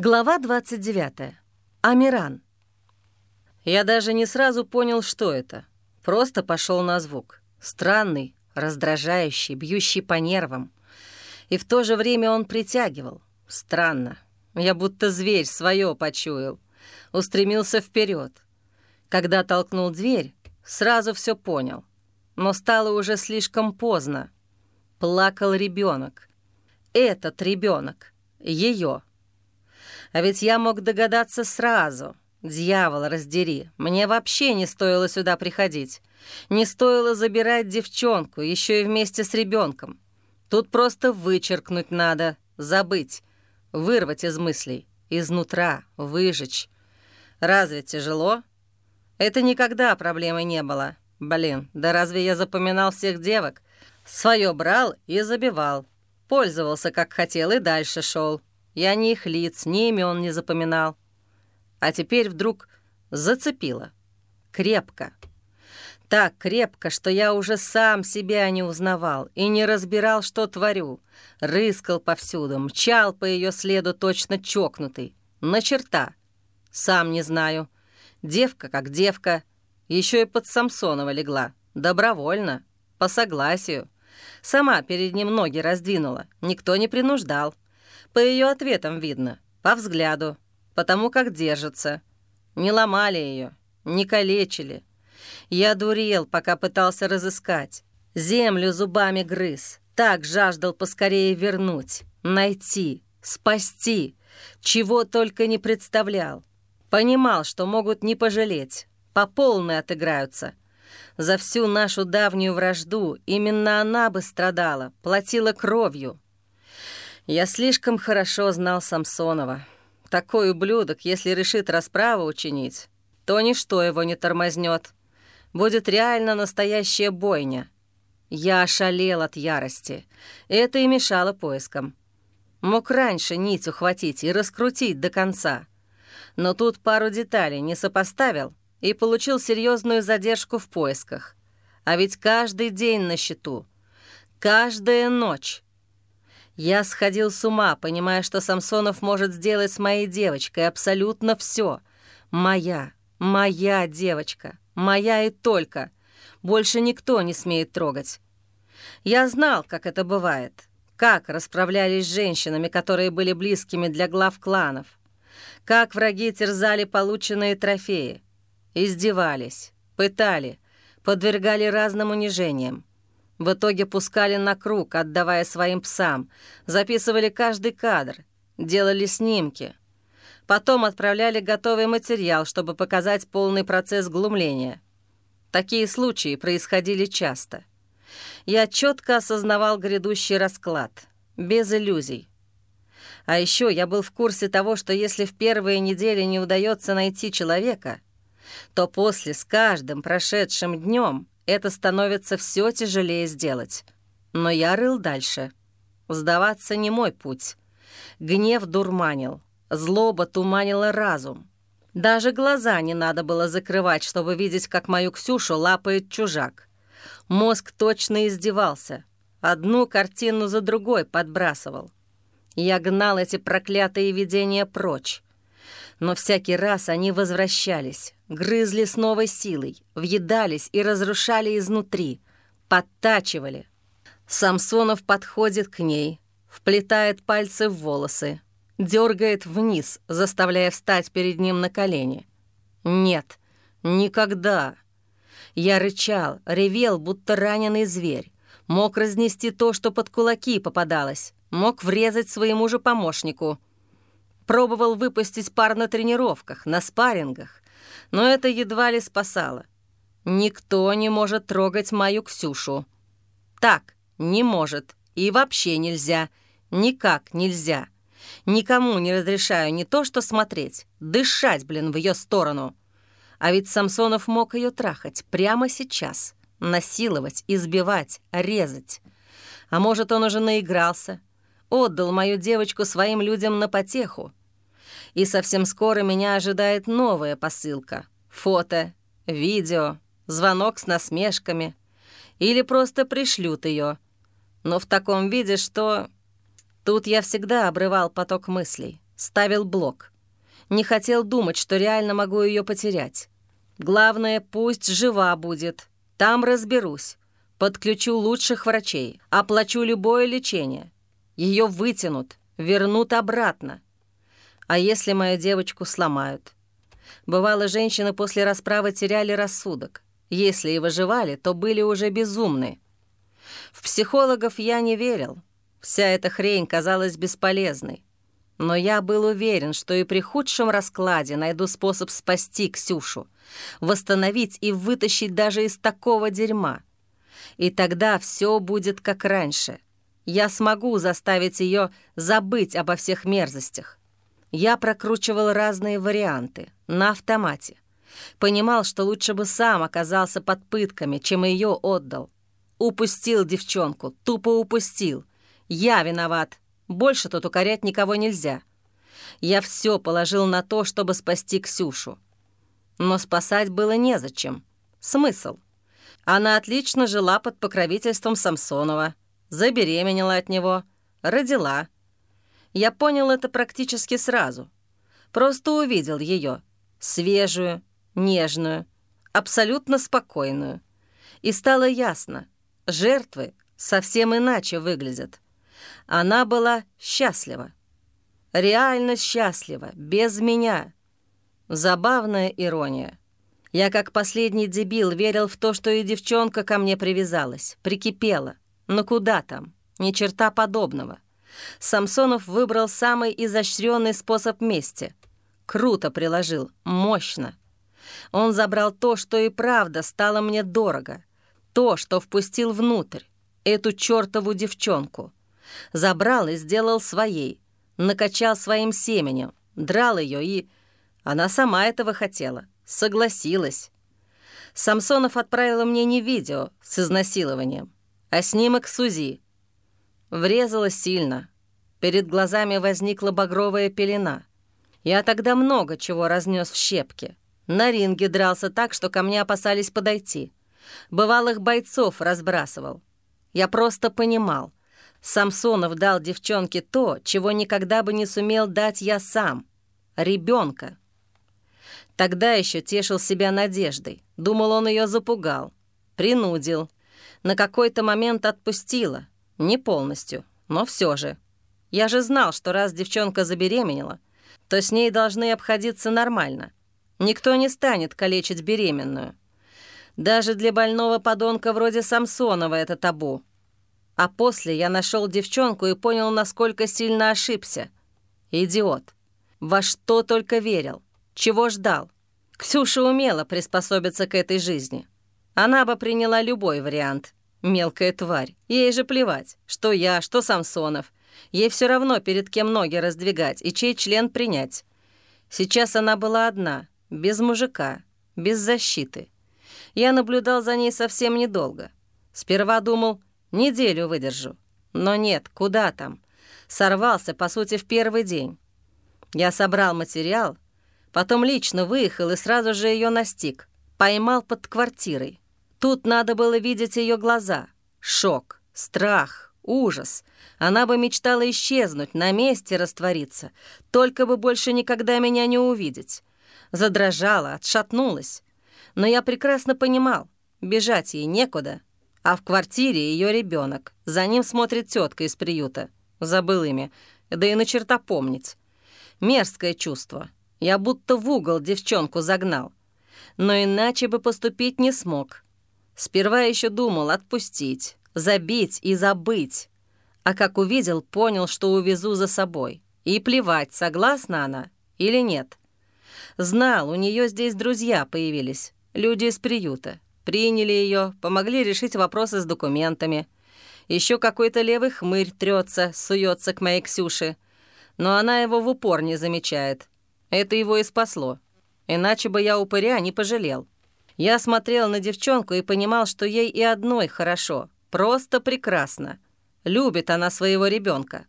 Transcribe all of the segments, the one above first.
Глава 29. Амиран. Я даже не сразу понял, что это. Просто пошел на звук. Странный, раздражающий, бьющий по нервам. И в то же время он притягивал. Странно. Я будто зверь свое почуял. Устремился вперед. Когда толкнул дверь, сразу все понял. Но стало уже слишком поздно. Плакал ребенок. Этот ребенок. Ее. А ведь я мог догадаться сразу. Дьявол, раздери. Мне вообще не стоило сюда приходить. Не стоило забирать девчонку, еще и вместе с ребенком. Тут просто вычеркнуть надо, забыть, вырвать из мыслей, изнутра, выжечь. Разве тяжело? Это никогда проблемы не было. Блин, да разве я запоминал всех девок? Своё брал и забивал. Пользовался как хотел и дальше шел. Я ни их лиц, ни имен не запоминал. А теперь вдруг зацепило. Крепко. Так крепко, что я уже сам себя не узнавал и не разбирал, что творю. Рыскал повсюду, мчал по ее следу точно чокнутый. На черта. Сам не знаю. Девка как девка. Еще и под Самсонова легла. Добровольно. По согласию. Сама перед ним ноги раздвинула. Никто не принуждал. По ее ответам видно, по взгляду, потому как держится. Не ломали ее, не калечили. Я дурел, пока пытался разыскать. Землю зубами грыз. Так жаждал поскорее вернуть, найти, спасти. Чего только не представлял. Понимал, что могут не пожалеть. По полной отыграются. За всю нашу давнюю вражду именно она бы страдала, платила кровью. Я слишком хорошо знал Самсонова. Такой ублюдок, если решит расправу учинить, то ничто его не тормознет. Будет реально настоящая бойня. Я ошалел от ярости. Это и мешало поискам. Мог раньше нить ухватить и раскрутить до конца. Но тут пару деталей не сопоставил и получил серьезную задержку в поисках. А ведь каждый день на счету. Каждая ночь. Я сходил с ума, понимая, что Самсонов может сделать с моей девочкой абсолютно все. Моя, моя девочка, моя и только. Больше никто не смеет трогать. Я знал, как это бывает, как расправлялись с женщинами, которые были близкими для глав кланов, как враги терзали полученные трофеи, издевались, пытали, подвергали разным унижениям. В итоге пускали на круг, отдавая своим псам, записывали каждый кадр, делали снимки. Потом отправляли готовый материал, чтобы показать полный процесс глумления. Такие случаи происходили часто. Я четко осознавал грядущий расклад, без иллюзий. А еще я был в курсе того, что если в первые недели не удается найти человека, то после с каждым прошедшим днем это становится все тяжелее сделать. Но я рыл дальше. Сдаваться не мой путь. Гнев дурманил, злоба туманила разум. Даже глаза не надо было закрывать, чтобы видеть, как мою Ксюшу лапает чужак. Мозг точно издевался. Одну картину за другой подбрасывал. Я гнал эти проклятые видения прочь. Но всякий раз они возвращались, грызли с новой силой, въедались и разрушали изнутри, подтачивали. Самсонов подходит к ней, вплетает пальцы в волосы, дергает вниз, заставляя встать перед ним на колени. Нет, никогда. Я рычал, ревел, будто раненый зверь. Мог разнести то, что под кулаки попадалось. Мог врезать своему же помощнику. Пробовал выпустить пар на тренировках, на спаррингах но это едва ли спасало. Никто не может трогать мою Ксюшу. Так, не может. И вообще нельзя. Никак нельзя. Никому не разрешаю не то что смотреть, дышать, блин, в ее сторону. А ведь Самсонов мог ее трахать прямо сейчас. Насиловать, избивать, резать. А может, он уже наигрался. Отдал мою девочку своим людям на потеху и совсем скоро меня ожидает новая посылка. Фото, видео, звонок с насмешками. Или просто пришлют ее. Но в таком виде, что... Тут я всегда обрывал поток мыслей. ставил блок. Не хотел думать, что реально могу ее потерять. Главное, пусть жива будет. Там разберусь. Подключу лучших врачей, оплачу любое лечение. Ее вытянут, вернут обратно. А если мою девочку сломают? Бывало, женщины после расправы теряли рассудок. Если и выживали, то были уже безумны. В психологов я не верил. Вся эта хрень казалась бесполезной. Но я был уверен, что и при худшем раскладе найду способ спасти Ксюшу, восстановить и вытащить даже из такого дерьма. И тогда все будет как раньше. Я смогу заставить ее забыть обо всех мерзостях. Я прокручивал разные варианты на автомате. Понимал, что лучше бы сам оказался под пытками, чем ее отдал. Упустил девчонку, тупо упустил. Я виноват. Больше тут укорять никого нельзя. Я все положил на то, чтобы спасти Ксюшу. Но спасать было незачем. Смысл? Она отлично жила под покровительством Самсонова, забеременела от него, родила. Я понял это практически сразу. Просто увидел ее, свежую, нежную, абсолютно спокойную. И стало ясно, жертвы совсем иначе выглядят. Она была счастлива. Реально счастлива, без меня. Забавная ирония. Я как последний дебил верил в то, что и девчонка ко мне привязалась, прикипела. Но куда там? Ни черта подобного. Самсонов выбрал самый изощренный способ мести. Круто приложил, мощно. Он забрал то, что и правда стало мне дорого. То, что впустил внутрь. Эту чертову девчонку. Забрал и сделал своей. Накачал своим семенем. Драл ее и... Она сама этого хотела. Согласилась. Самсонов отправила мне не видео с изнасилованием, а снимок Сузи. Врезала сильно. Перед глазами возникла багровая пелена. Я тогда много чего разнес в щепки. На ринге дрался так, что ко мне опасались подойти. Бывалых бойцов разбрасывал. Я просто понимал. Самсонов дал девчонке то, чего никогда бы не сумел дать я сам. Ребенка. Тогда еще тешил себя надеждой. Думал, он ее запугал. Принудил. На какой-то момент отпустила. Не полностью, но все же. Я же знал, что раз девчонка забеременела, то с ней должны обходиться нормально. Никто не станет калечить беременную. Даже для больного подонка вроде Самсонова это табу. А после я нашел девчонку и понял, насколько сильно ошибся. Идиот. Во что только верил. Чего ждал. Ксюша умела приспособиться к этой жизни. Она бы приняла любой вариант. Мелкая тварь. Ей же плевать, что я, что Самсонов. Ей все равно перед кем ноги раздвигать и чей член принять. Сейчас она была одна — без мужика, без защиты. Я наблюдал за ней совсем недолго. Сперва думал, неделю выдержу. Но нет, куда там. Сорвался, по сути, в первый день. Я собрал материал, потом лично выехал и сразу же ее настиг. Поймал под квартирой. Тут надо было видеть ее глаза. Шок, страх, ужас. Она бы мечтала исчезнуть, на месте раствориться, только бы больше никогда меня не увидеть задрожала, отшатнулась. Но я прекрасно понимал, бежать ей некуда, а в квартире ее ребенок. За ним смотрит тетка из приюта. Забыл ими, да и на черта помнить. Мерзкое чувство. Я будто в угол девчонку загнал. Но иначе бы поступить не смог. Сперва еще думал отпустить, забить и забыть. А как увидел, понял, что увезу за собой. И плевать, согласна она или нет. Знал, у нее здесь друзья появились, люди из приюта. Приняли ее, помогли решить вопросы с документами. Еще какой-то левый хмырь трется, суется к моей Ксюше. Но она его в упор не замечает. Это его и спасло. Иначе бы я упыря не пожалел. Я смотрел на девчонку и понимал, что ей и одной хорошо. Просто прекрасно. Любит она своего ребенка.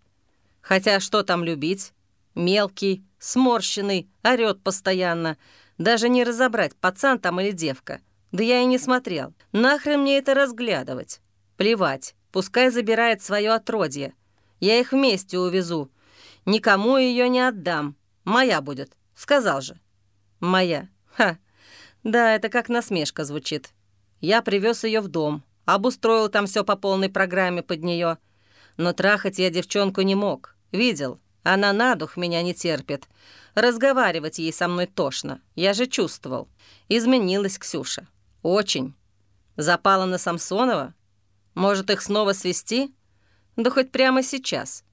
Хотя что там любить? Мелкий, сморщенный, орёт постоянно. Даже не разобрать, пацан там или девка. Да я и не смотрел. Нахрен мне это разглядывать? Плевать, пускай забирает свое отродье. Я их вместе увезу. Никому ее не отдам. Моя будет. Сказал же. Моя. Ха. Да, это как насмешка звучит. Я привез ее в дом, обустроил там все по полной программе под нее. Но трахать я девчонку не мог. Видел, она на дух меня не терпит. Разговаривать ей со мной тошно. Я же чувствовал. Изменилась Ксюша. Очень. Запала на Самсонова? Может, их снова свести? Да хоть прямо сейчас.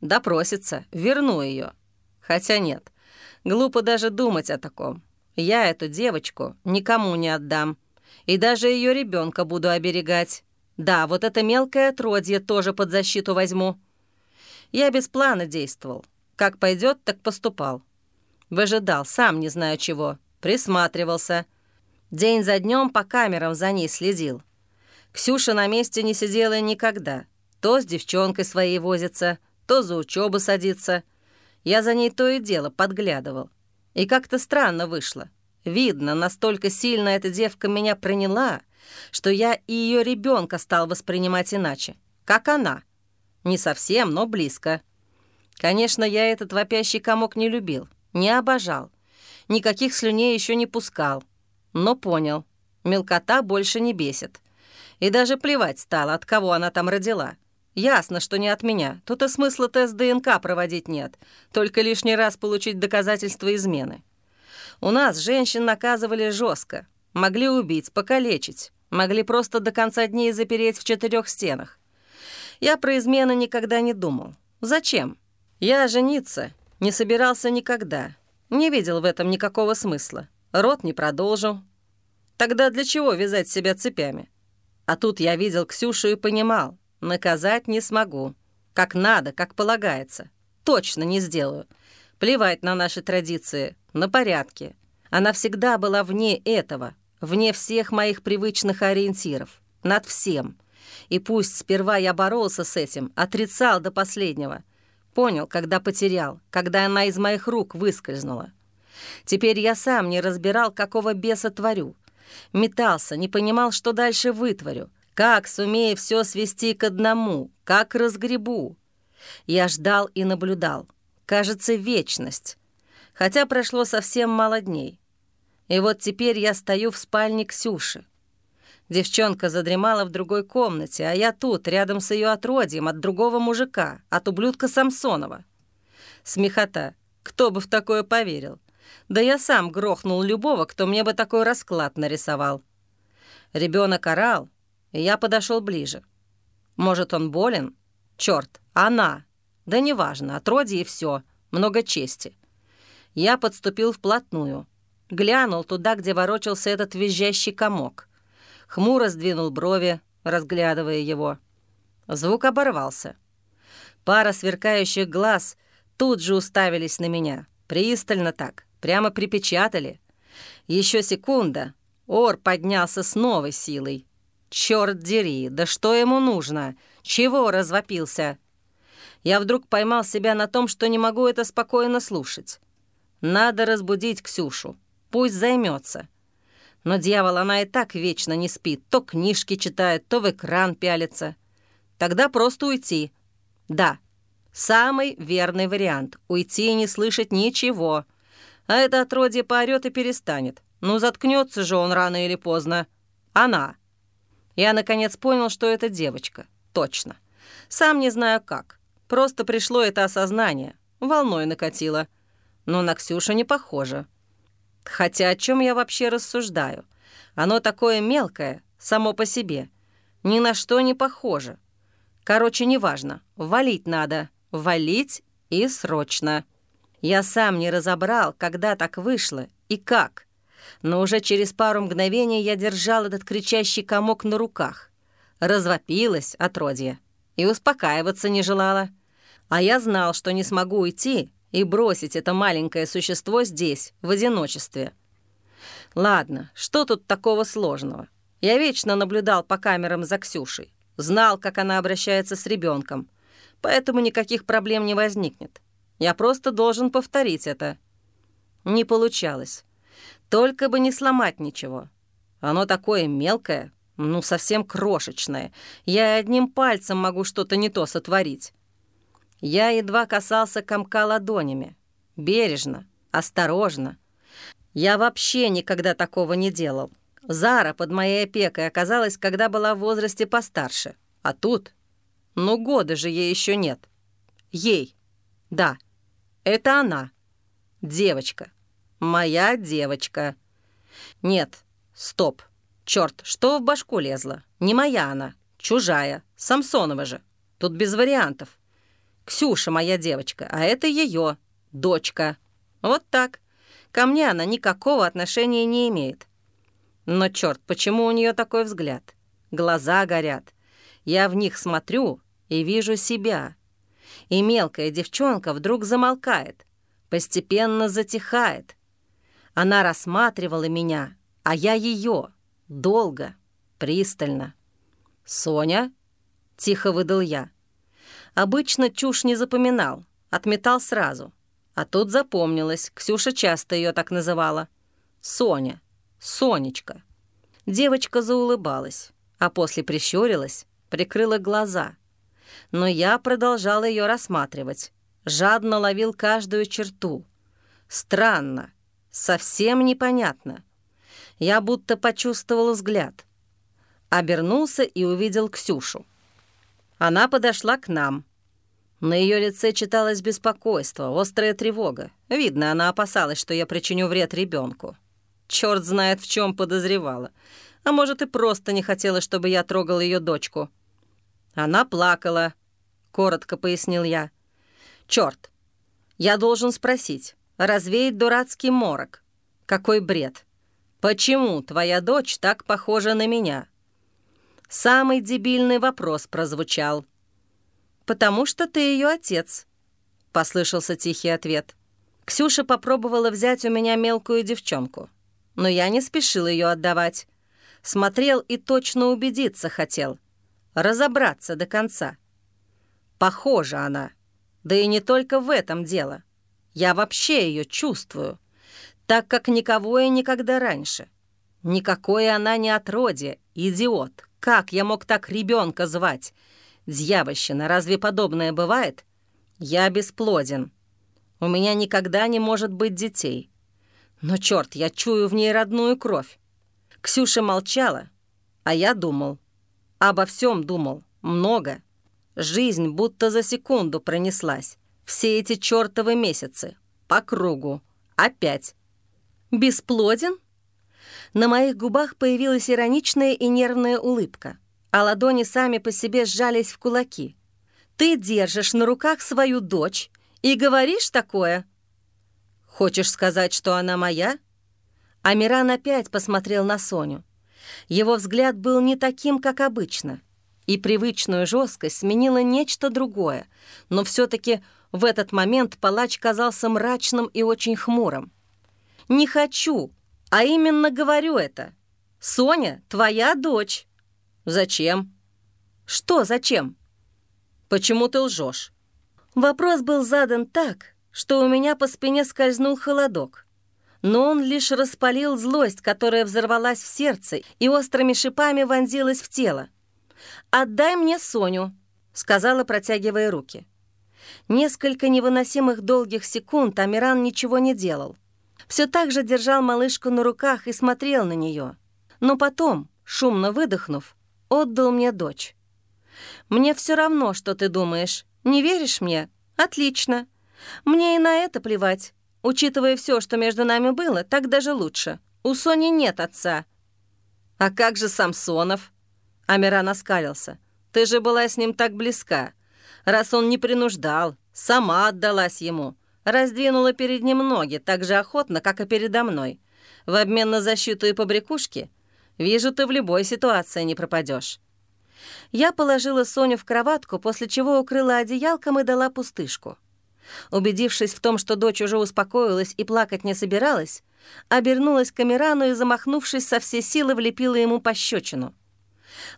Допросится, верну ее. Хотя нет, глупо даже думать о таком. Я эту девочку никому не отдам. И даже ее ребенка буду оберегать. Да, вот это мелкое отродье тоже под защиту возьму. Я без плана действовал. Как пойдет, так поступал. Выжидал, сам не знаю чего. Присматривался. День за днем по камерам за ней следил. Ксюша на месте не сидела никогда. То с девчонкой своей возится, то за учебу садится. Я за ней то и дело подглядывал. И как-то странно вышло. Видно, настолько сильно эта девка меня приняла, что я и ее ребенка стал воспринимать иначе, как она. Не совсем, но близко. Конечно, я этот вопящий комок не любил, не обожал. Никаких слюней еще не пускал. Но понял, мелкота больше не бесит. И даже плевать стало, от кого она там родила. Ясно, что не от меня. Тут и смысла тест ДНК проводить нет. Только лишний раз получить доказательства измены. У нас женщин наказывали жестко. Могли убить, покалечить. Могли просто до конца дней запереть в четырех стенах. Я про измены никогда не думал. Зачем? Я жениться не собирался никогда. Не видел в этом никакого смысла. Рот не продолжил. Тогда для чего вязать себя цепями? А тут я видел Ксюшу и понимал, наказать не смогу. Как надо, как полагается. Точно не сделаю. Плевать на наши традиции, на порядки. Она всегда была вне этого, вне всех моих привычных ориентиров, над всем. И пусть сперва я боролся с этим, отрицал до последнего. Понял, когда потерял, когда она из моих рук выскользнула. Теперь я сам не разбирал, какого беса творю. Метался, не понимал, что дальше вытворю. Как сумею все свести к одному, как разгребу. Я ждал и наблюдал. Кажется, вечность. Хотя прошло совсем мало дней. И вот теперь я стою в спальне Ксюши. Девчонка задремала в другой комнате, а я тут, рядом с ее отродьем, от другого мужика, от ублюдка Самсонова. Смехота. Кто бы в такое поверил? Да я сам грохнул любого, кто мне бы такой расклад нарисовал. Ребенок орал, я подошел ближе. Может, он болен? Черт, она. Да неважно, отродье и все. Много чести. Я подступил вплотную. Глянул туда, где ворочался этот визжащий комок. Хмуро сдвинул брови, разглядывая его. Звук оборвался. Пара сверкающих глаз тут же уставились на меня. Пристально так. Прямо припечатали. Еще секунда. Ор поднялся с новой силой. Черт дери, да что ему нужно? Чего развопился? Я вдруг поймал себя на том, что не могу это спокойно слушать. Надо разбудить Ксюшу. Пусть займется. Но дьявол, она и так вечно не спит. То книжки читает, то в экран пялится. Тогда просто уйти. Да, самый верный вариант. Уйти и не слышать ничего. А это отродье поорёт и перестанет. Ну, заткнется же он рано или поздно. Она. Я, наконец, понял, что это девочка. Точно. Сам не знаю как. Просто пришло это осознание. Волной накатило. Но на Ксюшу не похоже. Хотя о чем я вообще рассуждаю? Оно такое мелкое, само по себе. Ни на что не похоже. Короче, неважно. Валить надо. Валить и срочно. Я сам не разобрал, когда так вышло и как. Но уже через пару мгновений я держал этот кричащий комок на руках. Развопилась отродье и успокаиваться не желала. А я знал, что не смогу уйти и бросить это маленькое существо здесь, в одиночестве. Ладно, что тут такого сложного? Я вечно наблюдал по камерам за Ксюшей, знал, как она обращается с ребенком, поэтому никаких проблем не возникнет. Я просто должен повторить это. Не получалось. Только бы не сломать ничего. Оно такое мелкое, ну, совсем крошечное. Я одним пальцем могу что-то не то сотворить. Я едва касался комка ладонями. Бережно, осторожно. Я вообще никогда такого не делал. Зара под моей опекой оказалась, когда была в возрасте постарше. А тут... Ну, года же ей еще нет. Ей. Да, это она. Девочка. Моя девочка. Нет, стоп. Черт, что в башку лезло? Не моя она, чужая, Самсонова же. Тут без вариантов. Ксюша моя девочка, а это ее дочка. Вот так. Ко мне она никакого отношения не имеет. Но черт, почему у нее такой взгляд? Глаза горят. Я в них смотрю и вижу себя. И мелкая девчонка вдруг замолкает, постепенно затихает. Она рассматривала меня, а я ее, долго, пристально. «Соня?» — тихо выдал я. Обычно чушь не запоминал, отметал сразу. А тут запомнилось, Ксюша часто ее так называла. «Соня», «Сонечка». Девочка заулыбалась, а после прищурилась, прикрыла глаза. Но я продолжал ее рассматривать, жадно ловил каждую черту. Странно, совсем непонятно. Я будто почувствовал взгляд. Обернулся и увидел Ксюшу. Она подошла к нам. На ее лице читалось беспокойство, острая тревога. Видно, она опасалась, что я причиню вред ребенку. Черт знает, в чем подозревала. А может, и просто не хотела, чтобы я трогал ее дочку. Она плакала, коротко пояснил я. Черт, я должен спросить, развеять дурацкий морок. Какой бред. Почему твоя дочь так похожа на меня? Самый дебильный вопрос прозвучал. «Потому что ты ее отец», — послышался тихий ответ. Ксюша попробовала взять у меня мелкую девчонку, но я не спешил ее отдавать. Смотрел и точно убедиться хотел. Разобраться до конца. Похожа она. Да и не только в этом дело. Я вообще ее чувствую, так как никого и никогда раньше. Никакое она не отродье, идиот. Как я мог так ребенка звать? Дьявольщина, разве подобное бывает? Я бесплоден. У меня никогда не может быть детей. Но черт, я чую в ней родную кровь. Ксюша молчала, а я думал. Обо всем думал. Много. Жизнь будто за секунду пронеслась. Все эти чертовы месяцы. По кругу. Опять. Бесплоден? На моих губах появилась ироничная и нервная улыбка, а ладони сами по себе сжались в кулаки. «Ты держишь на руках свою дочь и говоришь такое?» «Хочешь сказать, что она моя?» Амиран опять посмотрел на Соню. Его взгляд был не таким, как обычно, и привычную жесткость сменило нечто другое, но все таки в этот момент палач казался мрачным и очень хмурым. «Не хочу!» А именно говорю это. Соня — твоя дочь. Зачем? Что зачем? Почему ты лжешь? Вопрос был задан так, что у меня по спине скользнул холодок. Но он лишь распалил злость, которая взорвалась в сердце и острыми шипами вонзилась в тело. «Отдай мне Соню», — сказала, протягивая руки. Несколько невыносимых долгих секунд Амиран ничего не делал все так же держал малышку на руках и смотрел на нее. Но потом, шумно выдохнув, отдал мне дочь. «Мне все равно, что ты думаешь. Не веришь мне? Отлично. Мне и на это плевать. Учитывая все, что между нами было, так даже лучше. У Сони нет отца». «А как же Самсонов?» Амиран оскалился. «Ты же была с ним так близка. Раз он не принуждал, сама отдалась ему. Раздвинула перед ним ноги так же охотно, как и передо мной. В обмен на защиту и побрякушки? Вижу, ты в любой ситуации не пропадешь. Я положила Соню в кроватку, после чего укрыла одеялком и дала пустышку. Убедившись в том, что дочь уже успокоилась и плакать не собиралась, обернулась к Амирану и, замахнувшись со всей силы, влепила ему пощечину.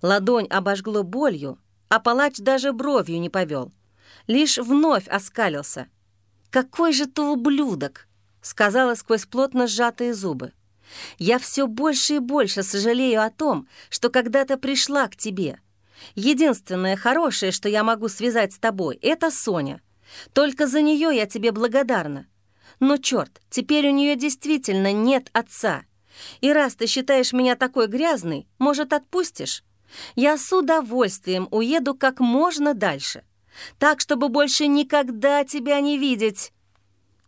Ладонь обожгло болью, а палач даже бровью не повел. Лишь вновь оскалился — «Какой же ты ублюдок!» — сказала сквозь плотно сжатые зубы. «Я все больше и больше сожалею о том, что когда-то пришла к тебе. Единственное хорошее, что я могу связать с тобой, — это Соня. Только за нее я тебе благодарна. Но черт, теперь у нее действительно нет отца. И раз ты считаешь меня такой грязной, может, отпустишь? Я с удовольствием уеду как можно дальше, так, чтобы больше никогда тебя не видеть.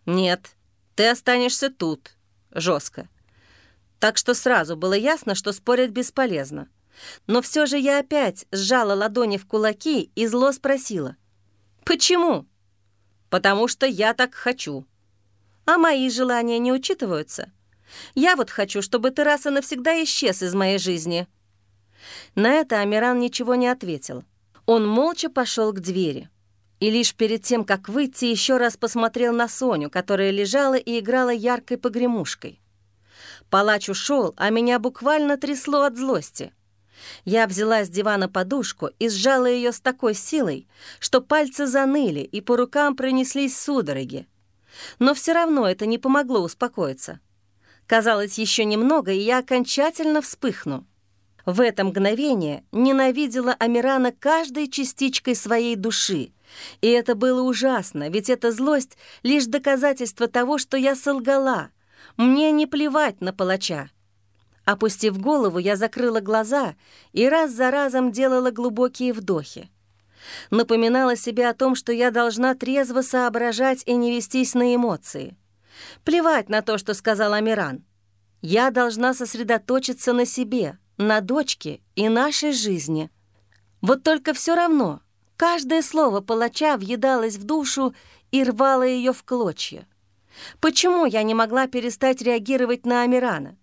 Нет, ты останешься тут, жестко. Так что сразу было ясно, что спорить бесполезно. Но все же я опять сжала ладони в кулаки и зло спросила. «Почему?» «Потому что я так хочу». «А мои желания не учитываются?» «Я вот хочу, чтобы ты раз и навсегда исчез из моей жизни». На это Амиран ничего не ответил. Он молча пошел к двери. И лишь перед тем, как выйти, еще раз посмотрел на Соню, которая лежала и играла яркой погремушкой. Палач ушел, а меня буквально трясло от злости. Я взяла с дивана подушку и сжала ее с такой силой, что пальцы заныли и по рукам пронеслись судороги. Но все равно это не помогло успокоиться. Казалось, еще немного, и я окончательно вспыхну. В это мгновение ненавидела Амирана каждой частичкой своей души. И это было ужасно, ведь эта злость — лишь доказательство того, что я солгала. Мне не плевать на палача. Опустив голову, я закрыла глаза и раз за разом делала глубокие вдохи. Напоминала себе о том, что я должна трезво соображать и не вестись на эмоции. Плевать на то, что сказал Амиран. Я должна сосредоточиться на себе — на дочке и нашей жизни. Вот только все равно каждое слово палача въедалось в душу и рвало ее в клочья. Почему я не могла перестать реагировать на Амирана?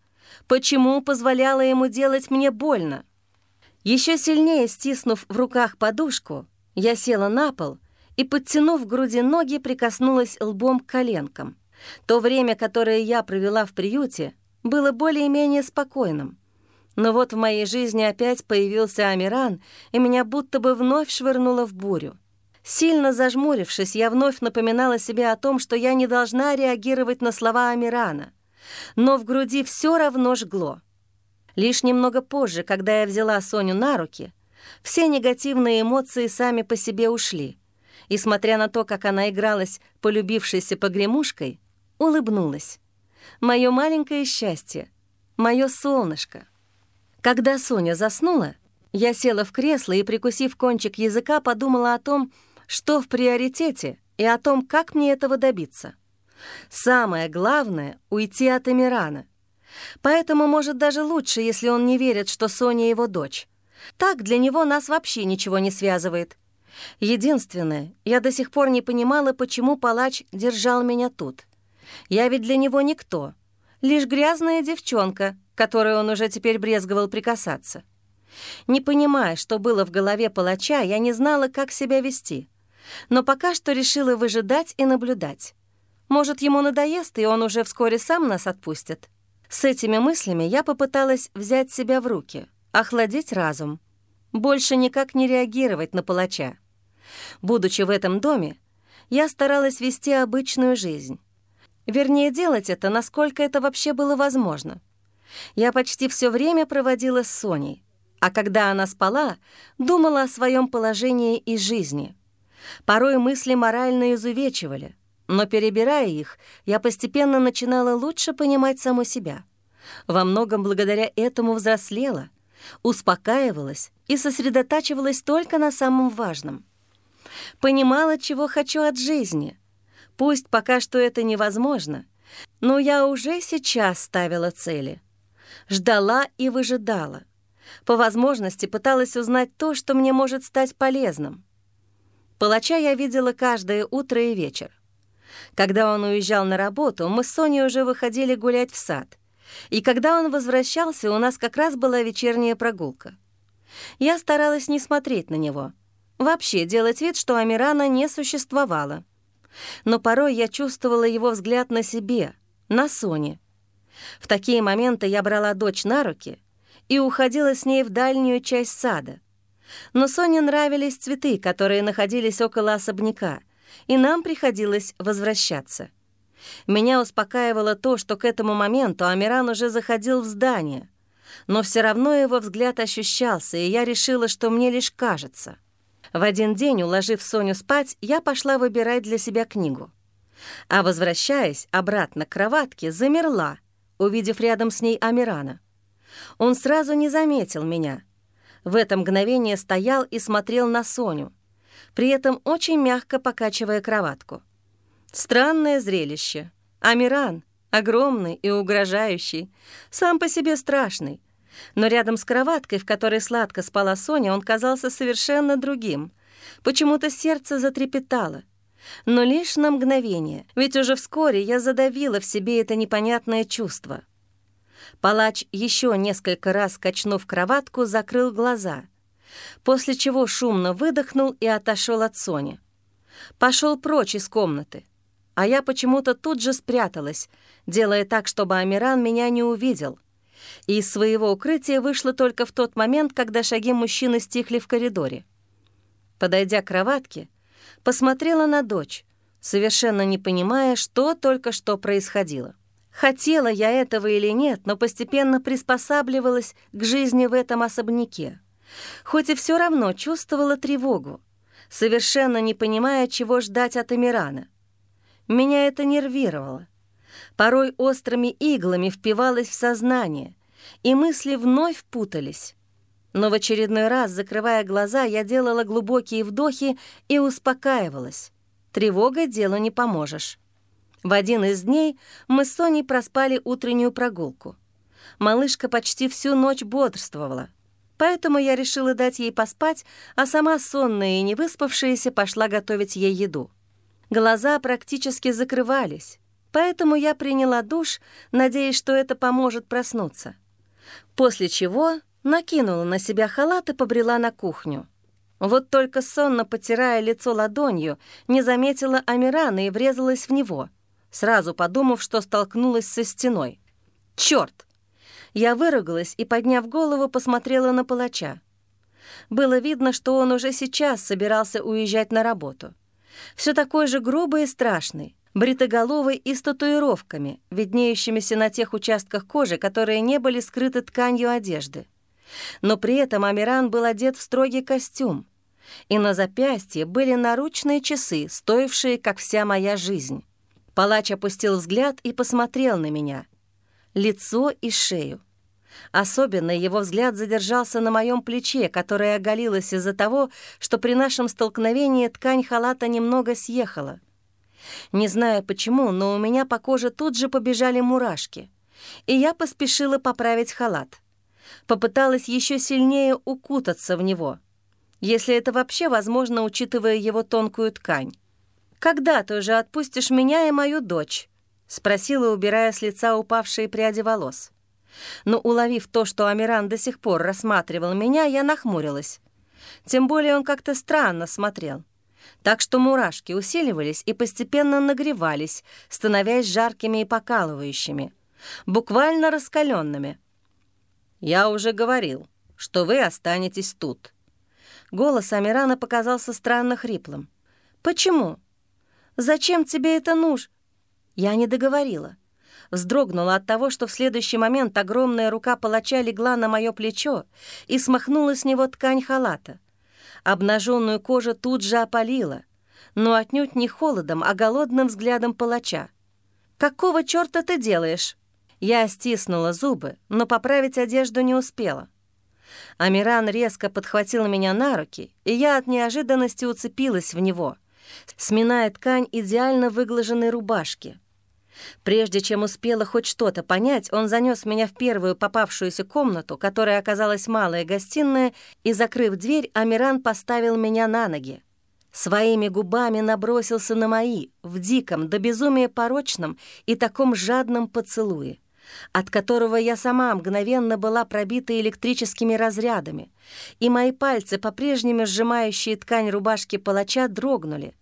Почему позволяла ему делать мне больно? Еще сильнее стиснув в руках подушку, я села на пол и, подтянув к груди ноги, прикоснулась лбом к коленкам. То время, которое я провела в приюте, было более-менее спокойным. Но вот в моей жизни опять появился Амиран, и меня будто бы вновь швырнуло в бурю. Сильно зажмурившись, я вновь напоминала себе о том, что я не должна реагировать на слова Амирана. Но в груди все равно жгло. Лишь немного позже, когда я взяла Соню на руки, все негативные эмоции сами по себе ушли. И, смотря на то, как она игралась полюбившейся погремушкой, улыбнулась. Мое маленькое счастье, мое солнышко — когда Соня заснула, я села в кресло и, прикусив кончик языка, подумала о том, что в приоритете, и о том, как мне этого добиться. Самое главное — уйти от Эмирана. Поэтому, может, даже лучше, если он не верит, что Соня его дочь. Так для него нас вообще ничего не связывает. Единственное, я до сих пор не понимала, почему палач держал меня тут. Я ведь для него никто, лишь грязная девчонка — которой он уже теперь брезговал прикасаться. Не понимая, что было в голове палача, я не знала, как себя вести. Но пока что решила выжидать и наблюдать. Может, ему надоест, и он уже вскоре сам нас отпустит. С этими мыслями я попыталась взять себя в руки, охладить разум, больше никак не реагировать на палача. Будучи в этом доме, я старалась вести обычную жизнь. Вернее, делать это, насколько это вообще было возможно. Я почти все время проводила с Соней, а когда она спала, думала о своем положении и жизни. Порой мысли морально изувечивали, но, перебирая их, я постепенно начинала лучше понимать саму себя. Во многом благодаря этому взрослела, успокаивалась и сосредотачивалась только на самом важном. Понимала, чего хочу от жизни. Пусть пока что это невозможно, но я уже сейчас ставила цели — ждала и выжидала. По возможности пыталась узнать то, что мне может стать полезным. Палача я видела каждое утро и вечер. Когда он уезжал на работу, мы с Соней уже выходили гулять в сад. И когда он возвращался, у нас как раз была вечерняя прогулка. Я старалась не смотреть на него. Вообще делать вид, что Амирана не существовало. Но порой я чувствовала его взгляд на себе, на Соне — в такие моменты я брала дочь на руки и уходила с ней в дальнюю часть сада. Но Соне нравились цветы, которые находились около особняка, и нам приходилось возвращаться. Меня успокаивало то, что к этому моменту Амиран уже заходил в здание, но все равно его взгляд ощущался, и я решила, что мне лишь кажется. В один день, уложив Соню спать, я пошла выбирать для себя книгу. А возвращаясь обратно к кроватке, замерла, увидев рядом с ней Амирана. Он сразу не заметил меня. В это мгновение стоял и смотрел на Соню, при этом очень мягко покачивая кроватку. Странное зрелище. Амиран, огромный и угрожающий, сам по себе страшный. Но рядом с кроваткой, в которой сладко спала Соня, он казался совершенно другим. Почему-то сердце затрепетало. Но лишь на мгновение, ведь уже вскоре я задавила в себе это непонятное чувство. Палач, еще несколько раз качнув кроватку, закрыл глаза, после чего шумно выдохнул и отошел от Сони. Пошел прочь из комнаты, а я почему-то тут же спряталась, делая так, чтобы Амиран меня не увидел. И из своего укрытия вышла только в тот момент, когда шаги мужчины стихли в коридоре. Подойдя к кроватке, посмотрела на дочь, совершенно не понимая, что только что происходило. Хотела я этого или нет, но постепенно приспосабливалась к жизни в этом особняке. Хоть и все равно чувствовала тревогу, совершенно не понимая, чего ждать от Эмирана. Меня это нервировало. Порой острыми иглами впивалось в сознание, и мысли вновь путались. Но в очередной раз, закрывая глаза, я делала глубокие вдохи и успокаивалась. Тревогой делу не поможешь. В один из дней мы с Соней проспали утреннюю прогулку. Малышка почти всю ночь бодрствовала, поэтому я решила дать ей поспать, а сама сонная и невыспавшаяся пошла готовить ей еду. Глаза практически закрывались, поэтому я приняла душ, надеясь, что это поможет проснуться. После чего накинула на себя халат и побрела на кухню. Вот только сонно потирая лицо ладонью, не заметила Амирана и врезалась в него, сразу подумав, что столкнулась со стеной. Черт! Я выругалась и, подняв голову, посмотрела на палача. Было видно, что он уже сейчас собирался уезжать на работу. Все такой же грубый и страшный, бритоголовый и с татуировками, виднеющимися на тех участках кожи, которые не были скрыты тканью одежды. Но при этом Амиран был одет в строгий костюм, и на запястье были наручные часы, стоившие, как вся моя жизнь. Палач опустил взгляд и посмотрел на меня. Лицо и шею. Особенно его взгляд задержался на моем плече, которое оголилось из-за того, что при нашем столкновении ткань халата немного съехала. Не знаю почему, но у меня по коже тут же побежали мурашки, и я поспешила поправить халат. Попыталась еще сильнее укутаться в него, если это вообще возможно, учитывая его тонкую ткань. «Когда ты уже отпустишь меня и мою дочь?» — спросила, убирая с лица упавшие пряди волос. Но, уловив то, что Амиран до сих пор рассматривал меня, я нахмурилась. Тем более он как-то странно смотрел. Так что мурашки усиливались и постепенно нагревались, становясь жаркими и покалывающими, буквально раскаленными. «Я уже говорил, что вы останетесь тут». Голос Амирана показался странно хриплым. «Почему? Зачем тебе это нужно?» Я не договорила вздрогнула от того, что в следующий момент огромная рука палача легла на мое плечо и смахнула с него ткань халата. Обнаженную кожу тут же опалила, но отнюдь не холодом, а голодным взглядом палача. «Какого чёрта ты делаешь?» Я стиснула зубы, но поправить одежду не успела. Амиран резко подхватил меня на руки, и я от неожиданности уцепилась в него, сминая ткань идеально выглаженной рубашки — Прежде чем успела хоть что-то понять, он занес меня в первую попавшуюся комнату, которая оказалась малая гостиная, и, закрыв дверь, Амиран поставил меня на ноги. Своими губами набросился на мои, в диком, до безумия порочном и таком жадном поцелуе, от которого я сама мгновенно была пробита электрическими разрядами, и мои пальцы, по-прежнему сжимающие ткань рубашки палача, дрогнули.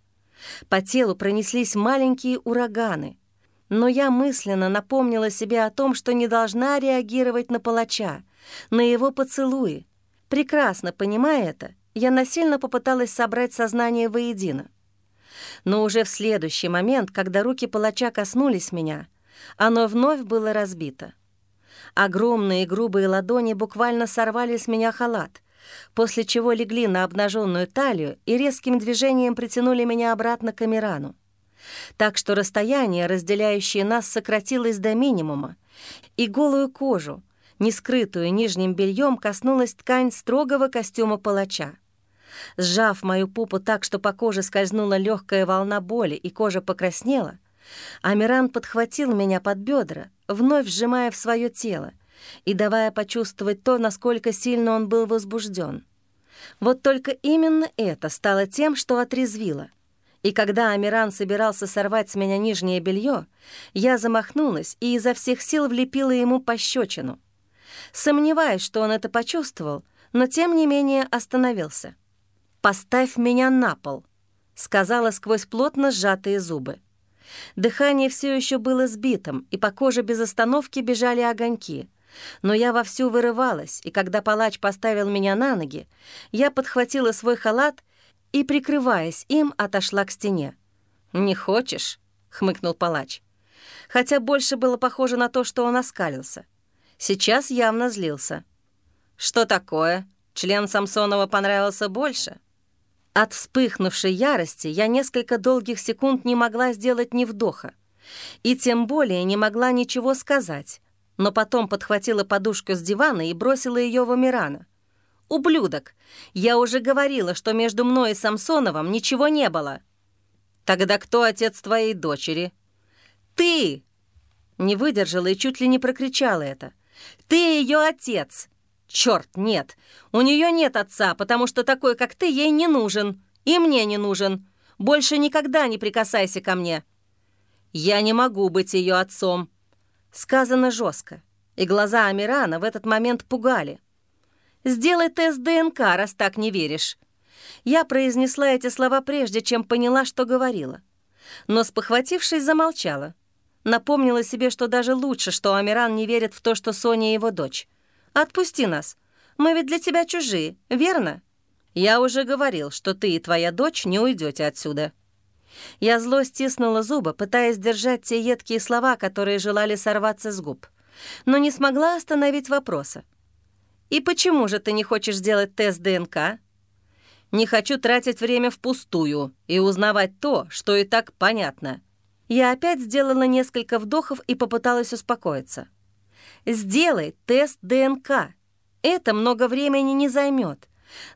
По телу пронеслись маленькие ураганы — но я мысленно напомнила себе о том, что не должна реагировать на палача, на его поцелуи. Прекрасно понимая это, я насильно попыталась собрать сознание воедино. Но уже в следующий момент, когда руки палача коснулись меня, оно вновь было разбито. Огромные грубые ладони буквально сорвали с меня халат, после чего легли на обнаженную талию и резким движением притянули меня обратно к Амирану. Так что расстояние, разделяющее нас, сократилось до минимума, и голую кожу, не скрытую нижним бельем, коснулась ткань строгого костюма палача. Сжав мою пупу так, что по коже скользнула легкая волна боли и кожа покраснела, Амиран подхватил меня под бедра, вновь сжимая в свое тело и давая почувствовать то, насколько сильно он был возбужден. Вот только именно это стало тем, что отрезвило. И когда Амиран собирался сорвать с меня нижнее белье, я замахнулась и изо всех сил влепила ему пощечину. Сомневаюсь, что он это почувствовал, но тем не менее остановился. «Поставь меня на пол», — сказала сквозь плотно сжатые зубы. Дыхание все еще было сбитым, и по коже без остановки бежали огоньки. Но я вовсю вырывалась, и когда палач поставил меня на ноги, я подхватила свой халат и, прикрываясь им, отошла к стене. «Не хочешь?» — хмыкнул палач. Хотя больше было похоже на то, что он оскалился. Сейчас явно злился. «Что такое? Член Самсонова понравился больше?» От вспыхнувшей ярости я несколько долгих секунд не могла сделать ни вдоха. И тем более не могла ничего сказать, но потом подхватила подушку с дивана и бросила ее в Амирана. «Ублюдок! Я уже говорила, что между мной и Самсоновым ничего не было!» «Тогда кто отец твоей дочери?» «Ты!» Не выдержала и чуть ли не прокричала это. «Ты ее отец! Черт, нет. У нее нет отца, потому что такой, как ты, ей не нужен. И мне не нужен. Больше никогда не прикасайся ко мне. Я не могу быть ее отцом. Сказано жестко. И глаза Амирана в этот момент пугали. «Сделай тест ДНК, раз так не веришь». Я произнесла эти слова прежде, чем поняла, что говорила. Но, спохватившись, замолчала. Напомнила себе, что даже лучше, что Амиран не верит в то, что Соня его дочь. Отпусти нас. Мы ведь для тебя чужие, верно? Я уже говорил, что ты и твоя дочь не уйдете отсюда». Я зло стиснула зубы, пытаясь держать те едкие слова, которые желали сорваться с губ, но не смогла остановить вопроса. «И почему же ты не хочешь сделать тест ДНК?» «Не хочу тратить время впустую и узнавать то, что и так понятно». Я опять сделала несколько вдохов и попыталась успокоиться. Сделай тест ДНК. Это много времени не займет,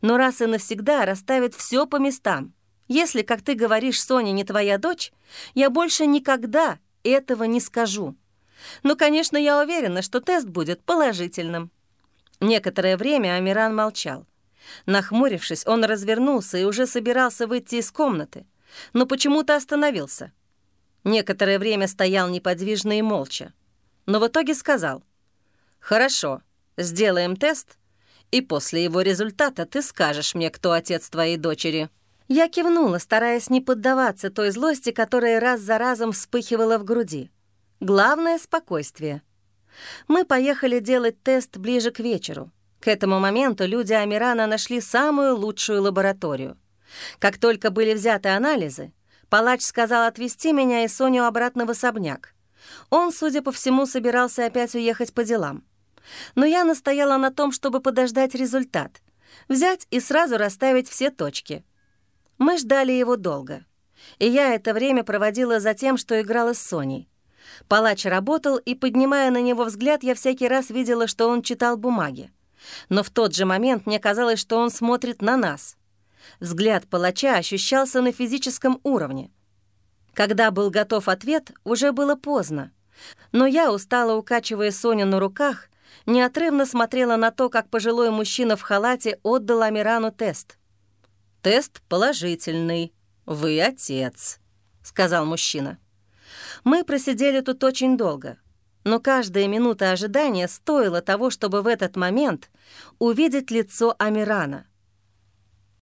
но раз и навсегда расставит все по местам. Если, как ты говоришь, Соня не твоя дочь, я больше никогда этого не скажу. Но, конечно, я уверена, что тест будет положительным». Некоторое время Амиран молчал. Нахмурившись, он развернулся и уже собирался выйти из комнаты, но почему-то остановился. Некоторое время стоял неподвижно и молча, но в итоге сказал, «Хорошо, сделаем тест, и после его результата ты скажешь мне, кто отец твоей дочери». Я кивнула, стараясь не поддаваться той злости, которая раз за разом вспыхивала в груди. Главное — спокойствие. Мы поехали делать тест ближе к вечеру. К этому моменту люди Амирана нашли самую лучшую лабораторию. Как только были взяты анализы, палач сказал отвезти меня и Соню обратно в особняк. Он, судя по всему, собирался опять уехать по делам. Но я настояла на том, чтобы подождать результат, взять и сразу расставить все точки. Мы ждали его долго, и я это время проводила за тем, что играла с Соней. Палач работал, и, поднимая на него взгляд, я всякий раз видела, что он читал бумаги. Но в тот же момент мне казалось, что он смотрит на нас. Взгляд палача ощущался на физическом уровне. Когда был готов ответ, уже было поздно. Но я, устало укачивая Соню на руках, неотрывно смотрела на то, как пожилой мужчина в халате отдал Амирану тест. «Тест положительный. Вы отец», — сказал мужчина. Мы просидели тут очень долго, но каждая минута ожидания стоила того, чтобы в этот момент увидеть лицо Амирана.